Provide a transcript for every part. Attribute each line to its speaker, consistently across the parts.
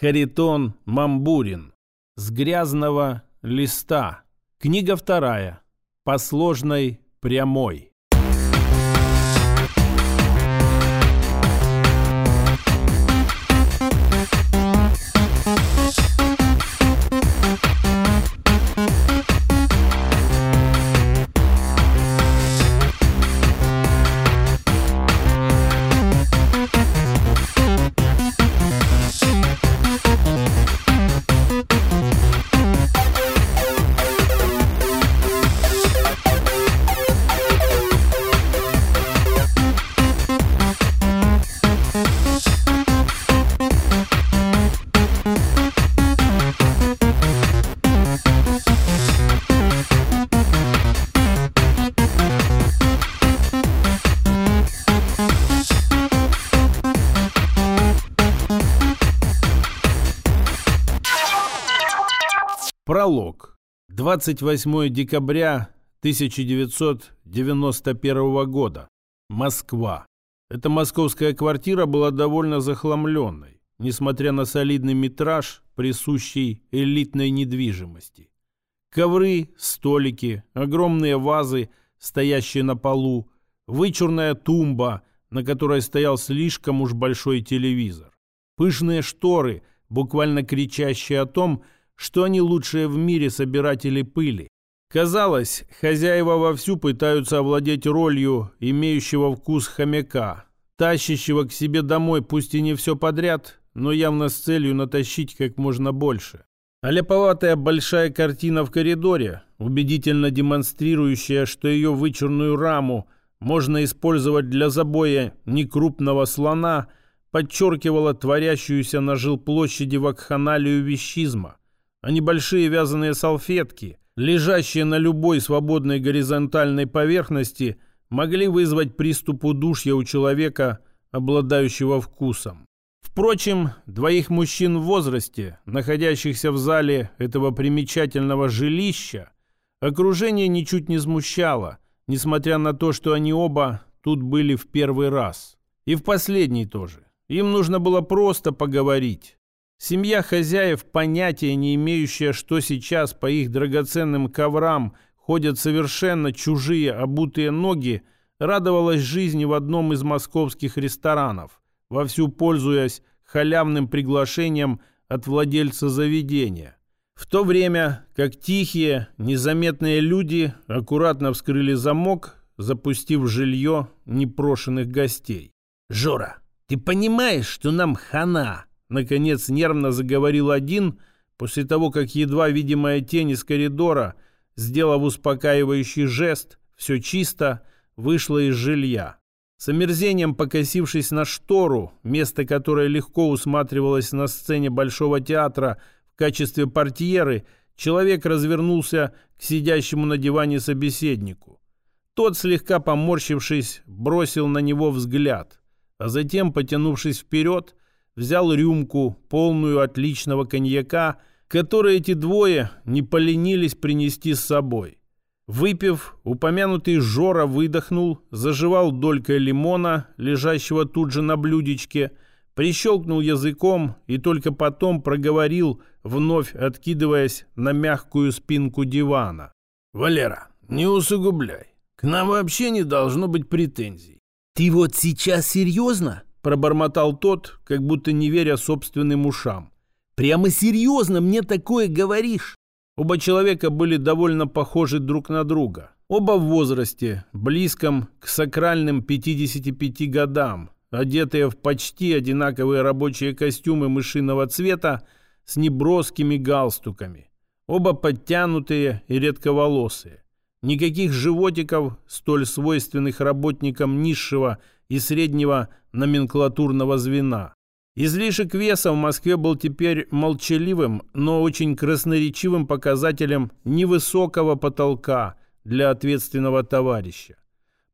Speaker 1: Харитон Мамбурин. С грязного листа. Книга вторая. По сложной прямой. Пролог. 28 декабря 1991 года. Москва. Эта московская квартира была довольно захламленной, несмотря на солидный метраж, присущий элитной недвижимости. Ковры, столики, огромные вазы, стоящие на полу, вычурная тумба, на которой стоял слишком уж большой телевизор. Пышные шторы, буквально кричащие о том, что они лучшие в мире собиратели пыли. Казалось, хозяева вовсю пытаются овладеть ролью имеющего вкус хомяка, тащащего к себе домой пусть и не все подряд, но явно с целью натащить как можно больше. А большая картина в коридоре, убедительно демонстрирующая, что ее вычурную раму можно использовать для забоя некрупного слона, подчеркивала творящуюся на жилплощади вакханалию вещизма а небольшие вязаные салфетки, лежащие на любой свободной горизонтальной поверхности, могли вызвать приступ удушья у человека, обладающего вкусом. Впрочем, двоих мужчин в возрасте, находящихся в зале этого примечательного жилища, окружение ничуть не смущало, несмотря на то, что они оба тут были в первый раз. И в последний тоже. Им нужно было просто поговорить. Семья хозяев, понятия не имеющая, что сейчас по их драгоценным коврам ходят совершенно чужие обутые ноги, радовалась жизни в одном из московских ресторанов, вовсю пользуясь халявным приглашением от владельца заведения. В то время как тихие, незаметные люди аккуратно вскрыли замок, запустив жилье непрошенных гостей. «Жора, ты понимаешь, что нам хана?» Наконец нервно заговорил один, после того, как едва видимая тень из коридора, сделав успокаивающий жест, все чисто, вышла из жилья. С омерзением покосившись на штору, место которое легко усматривалось на сцене Большого театра в качестве портьеры, человек развернулся к сидящему на диване собеседнику. Тот, слегка поморщившись, бросил на него взгляд, а затем, потянувшись вперед, взял рюмку, полную отличного коньяка, который эти двое не поленились принести с собой. Выпив, упомянутый Жора выдохнул, заживал долькой лимона, лежащего тут же на блюдечке, прищелкнул языком и только потом проговорил, вновь откидываясь на мягкую спинку дивана. «Валера, не усугубляй. К нам вообще не должно быть претензий».
Speaker 2: «Ты вот сейчас серьезно?»
Speaker 1: Пробормотал тот, как будто не веря собственным ушам.
Speaker 2: «Прямо серьезно мне такое говоришь?»
Speaker 1: Оба человека были довольно похожи друг на друга. Оба в возрасте, близком к сакральным 55 годам, одетые в почти одинаковые рабочие костюмы мышиного цвета с неброскими галстуками. Оба подтянутые и редковолосые. Никаких животиков, столь свойственных работникам низшего и среднего номенклатурного звена. Излишек веса в Москве был теперь молчаливым, но очень красноречивым показателем невысокого потолка для ответственного товарища.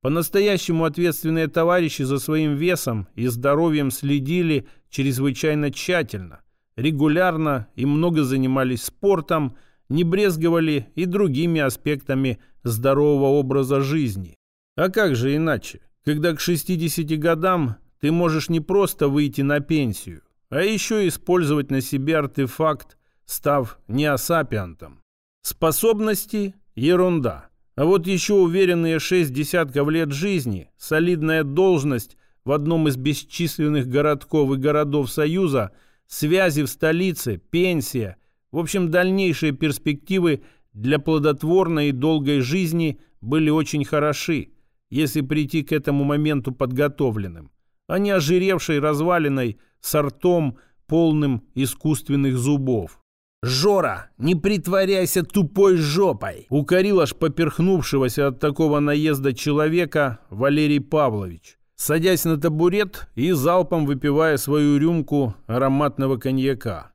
Speaker 1: По-настоящему ответственные товарищи за своим весом и здоровьем следили чрезвычайно тщательно, регулярно и много занимались спортом, не брезговали и другими аспектами здорового образа жизни. А как же иначе? когда к 60 годам ты можешь не просто выйти на пенсию, а еще использовать на себе артефакт, став неосапиантом. Способности – ерунда. А вот еще уверенные шесть десятков лет жизни, солидная должность в одном из бесчисленных городков и городов Союза, связи в столице, пенсия, в общем, дальнейшие перспективы для плодотворной и долгой жизни были очень хороши, если прийти к этому моменту подготовленным, а не ожиревшей развалиной с ртом, полным искусственных зубов.
Speaker 2: «Жора, не притворяйся тупой жопой!»
Speaker 1: Укорил аж поперхнувшегося от такого наезда человека Валерий Павлович, садясь на табурет и залпом выпивая свою рюмку ароматного коньяка.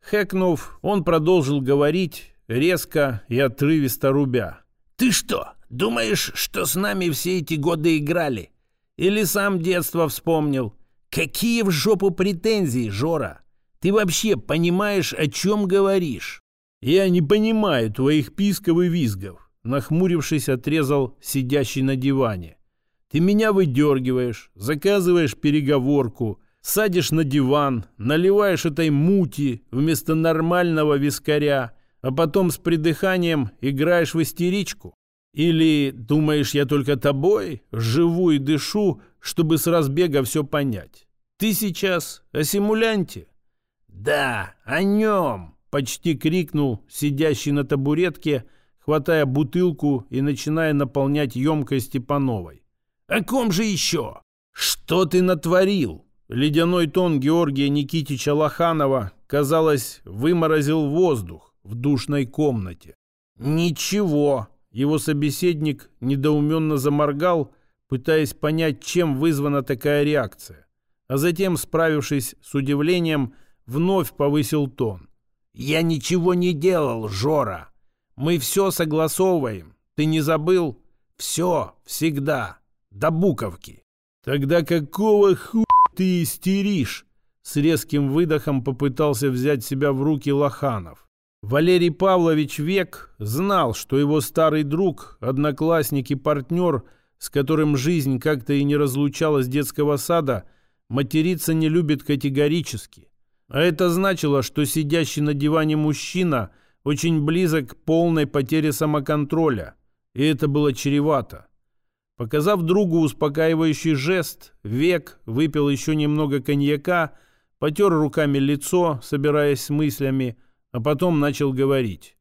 Speaker 1: Хэкнув, он продолжил говорить, резко и отрывисто рубя.
Speaker 2: «Ты что, думаешь, что с нами все эти годы играли? Или сам детство вспомнил? Какие в жопу претензии, Жора? Ты вообще понимаешь, о чем говоришь?»
Speaker 1: «Я не понимаю твоих писков и визгов», — нахмурившись, отрезал сидящий на диване. «Ты меня выдергиваешь, заказываешь переговорку, садишь на диван, наливаешь этой мути вместо нормального вискаря, а потом с придыханием играешь в истеричку. Или думаешь, я только тобой живу и дышу, чтобы с разбега все понять? Ты сейчас о симулянте?»
Speaker 2: «Да, о нем!» — почти крикнул сидящий на табуретке, хватая бутылку и начиная наполнять емкость Степановой. «О ком же еще?»
Speaker 1: «Что ты натворил?» Ледяной тон Георгия Никитича Лоханова, казалось, выморозил воздух в душной комнате. «Ничего!» Его собеседник недоуменно заморгал, пытаясь понять, чем вызвана такая реакция. А затем, справившись с удивлением, вновь повысил тон.
Speaker 2: «Я ничего не делал, Жора. Мы все согласовываем. Ты не забыл? Все, всегда. До буковки».
Speaker 1: «Тогда какого ху ты истеришь?» С резким выдохом попытался взять себя в руки Лоханов. Валерий Павлович Век знал, что его старый друг, одноклассник и партнер, с которым жизнь как-то и не разлучала с детского сада, материться не любит категорически. А это значило, что сидящий на диване мужчина очень близок к полной потере самоконтроля, и это было чревато. Показав другу успокаивающий жест, Век выпил еще немного коньяка, потер руками лицо, собираясь с мыслями, а потом начал говорить.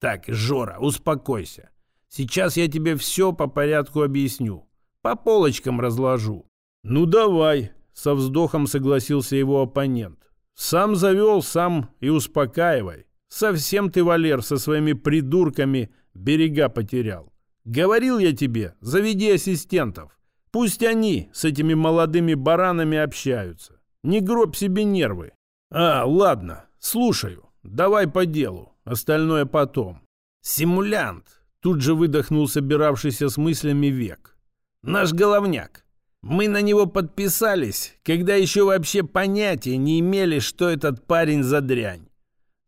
Speaker 1: «Так, Жора, успокойся. Сейчас я тебе все по порядку объясню. По полочкам разложу». «Ну давай», — со вздохом согласился его оппонент. Сам завел, сам и успокаивай. Совсем ты, Валер, со своими придурками берега потерял. Говорил я тебе, заведи ассистентов. Пусть они с этими молодыми баранами общаются. Не гроб себе нервы. А, ладно, слушаю. Давай по делу. Остальное потом.
Speaker 2: Симулянт. Тут же выдохнул собиравшийся с мыслями век. Наш головняк. Мы на него подписались, когда еще вообще понятия не имели, что этот парень за дрянь.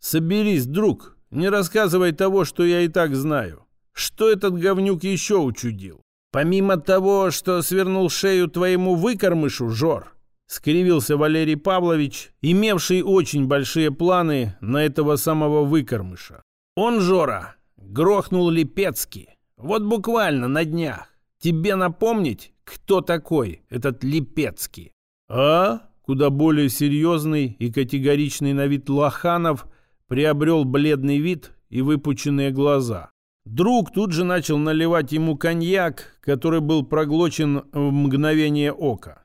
Speaker 1: Соберись, друг, не рассказывай того, что я и так знаю. Что этот говнюк еще учудил?
Speaker 2: Помимо того, что свернул шею твоему выкормышу, Жор, скривился Валерий Павлович, имевший очень большие планы на этого самого выкормыша. Он, Жора, грохнул Липецкий. Вот буквально на днях. Тебе напомнить, кто такой этот Липецкий?
Speaker 1: А? Куда более серьезный и категоричный на вид Лоханов приобрел бледный вид и выпученные глаза. Друг тут же начал наливать ему коньяк, который был проглочен в мгновение ока.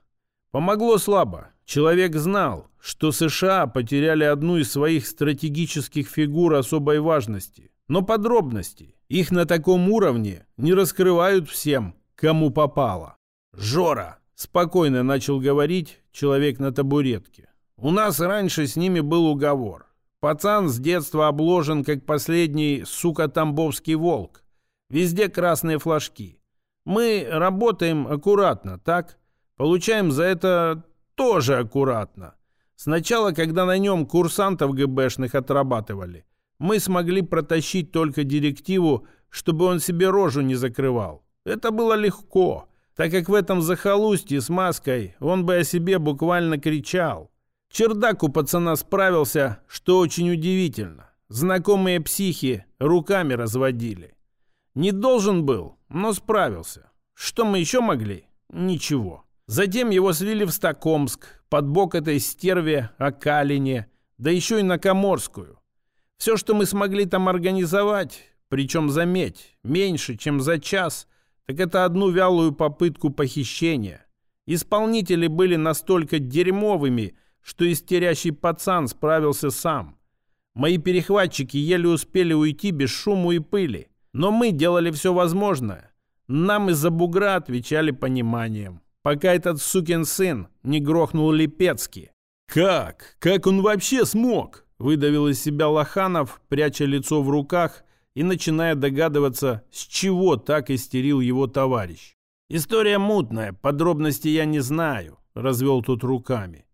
Speaker 1: Помогло слабо. Человек знал, что США потеряли одну из своих стратегических фигур особой важности. Но подробности их на таком уровне не раскрывают всем, кому попало.
Speaker 2: «Жора!» — спокойно начал говорить человек на табуретке. «У нас раньше с ними был уговор. Пацан с детства обложен, как последний, сука, тамбовский волк. Везде красные флажки. Мы работаем аккуратно, так? Получаем за это тоже аккуратно. Сначала, когда на нем курсантов ГБшных отрабатывали, мы смогли протащить только директиву, чтобы он себе рожу не закрывал. Это было легко так как в этом захолустье с маской он бы о себе буквально кричал. Чердак у пацана справился, что очень удивительно. Знакомые психи руками разводили. Не должен был, но справился. Что мы еще могли? Ничего. Затем его слили в Стокомск, под бок этой стерве, Окалине, да еще и на Коморскую. Все, что мы смогли там организовать, причем, заметь, меньше, чем за час, так это одну вялую попытку похищения. Исполнители были настолько дерьмовыми, что истерящий пацан справился сам. Мои перехватчики еле успели уйти без шуму и пыли. Но мы делали все возможное. Нам из-за бугра отвечали пониманием. Пока этот сукин сын не грохнул Липецкий.
Speaker 1: «Как? Как он вообще смог?» Выдавил из себя Лоханов, пряча лицо в руках и начиная догадываться, с чего так истерил его товарищ.
Speaker 2: «История мутная, подробностей я не знаю», — развел тут руками.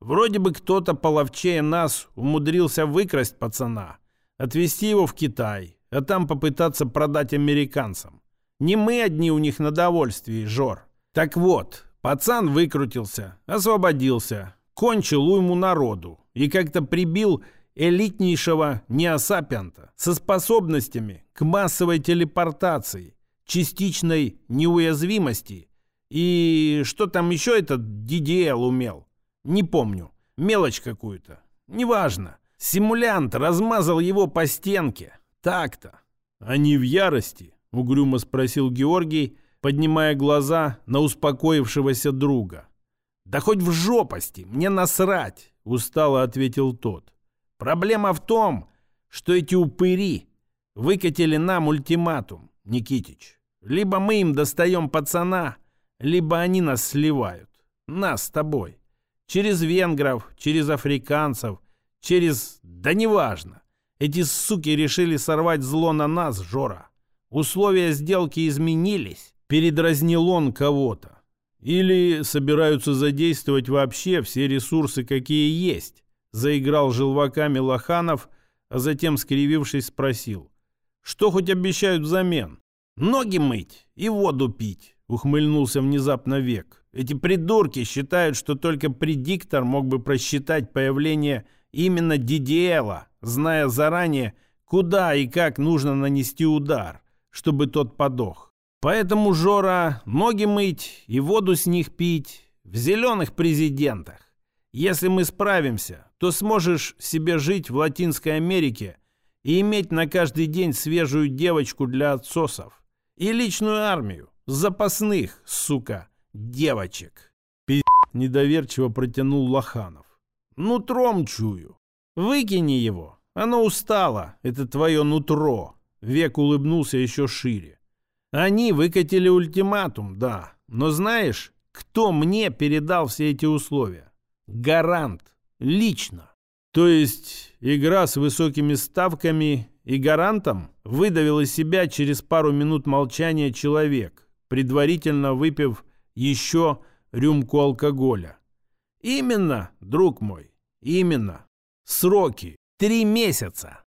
Speaker 2: «Вроде бы кто-то половчее нас умудрился выкрасть пацана, отвезти его в Китай, а там попытаться продать американцам. Не мы одни у них на довольствии, Жор. Так вот, пацан выкрутился, освободился, кончил уйму народу и как-то прибил элитнейшего неосапианта со способностями к массовой телепортации, частичной неуязвимости и что там еще этот DDL умел. Не помню. Мелочь какую-то. Неважно. Симулянт размазал его по стенке. Так-то.
Speaker 1: Они в ярости? Угрюмо спросил Георгий, поднимая глаза на успокоившегося друга.
Speaker 2: «Да хоть в жопости, мне насрать!» — устало ответил тот. «Проблема в том, что эти упыри выкатили нам ультиматум, Никитич. Либо мы им достаем пацана, либо они нас сливают. Нас с тобой. Через венгров, через африканцев, через... Да неважно. Эти суки решили сорвать зло на нас, Жора. Условия сделки изменились. Передразнил он кого-то.
Speaker 1: Или собираются задействовать вообще все ресурсы, какие есть. Заиграл желваками Лоханов, а затем, скривившись, спросил. Что хоть обещают взамен?
Speaker 2: Ноги мыть и воду пить, ухмыльнулся внезапно век. Эти придурки считают, что только предиктор мог бы просчитать появление именно Дидиэла, зная заранее, куда и как нужно нанести удар, чтобы тот подох. Поэтому, Жора, ноги мыть и воду с них пить в зеленых президентах. Если мы справимся, то сможешь себе жить в Латинской Америке и иметь на каждый день свежую девочку для отсосов. И личную армию, запасных, сука, девочек.
Speaker 1: Пи*** недоверчиво протянул Лоханов.
Speaker 2: Нутром чую. Выкини его. Оно устало, это твое нутро. Век улыбнулся еще шире. Они выкатили ультиматум, да. Но знаешь, кто мне передал все эти условия? Гарант. Лично.
Speaker 1: То есть игра с высокими ставками и гарантом выдавил из себя через пару минут молчания человек, предварительно выпив еще рюмку алкоголя.
Speaker 2: Именно, друг мой, именно. Сроки. Три месяца.